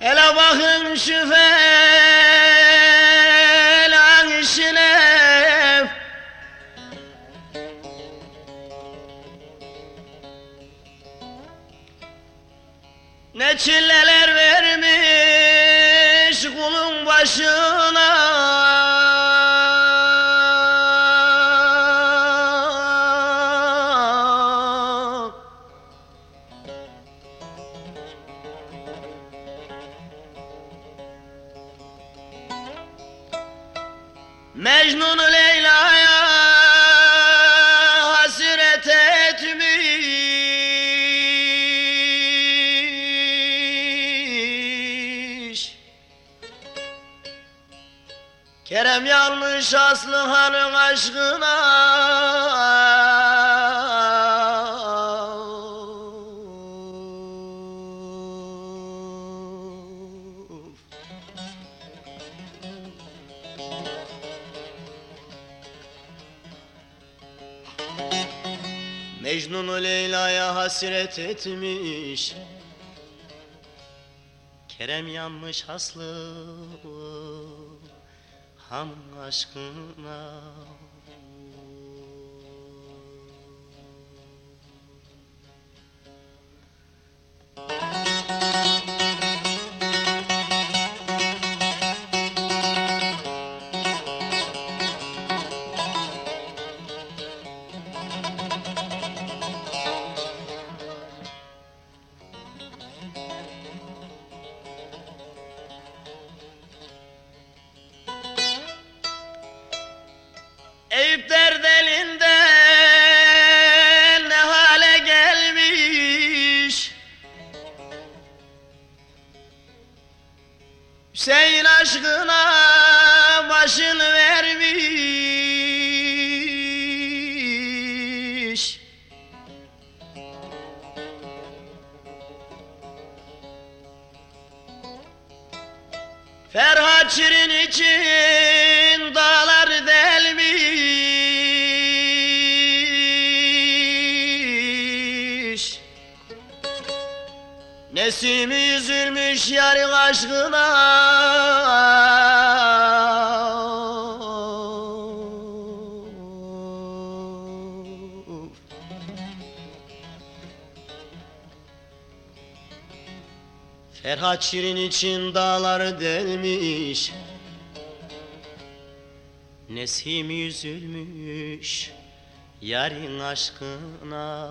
Daldım şu falan işine Ne çilleler vermiş kulun başına Mecnun Leyla'ya hasret etmiş. Kerem yanmış Aslı Han'ın aşkına Mecnun'u Leyla'ya hasret etmiş. Kerem yanmış haslı ham aşkına Hüseyin aşkına başını vermiş. Ferhat Şirin için Nesimi üzülmüş yarın aşkına. Ferhat Şirin için dağları delmiş. Nesim üzülmüş yarın aşkına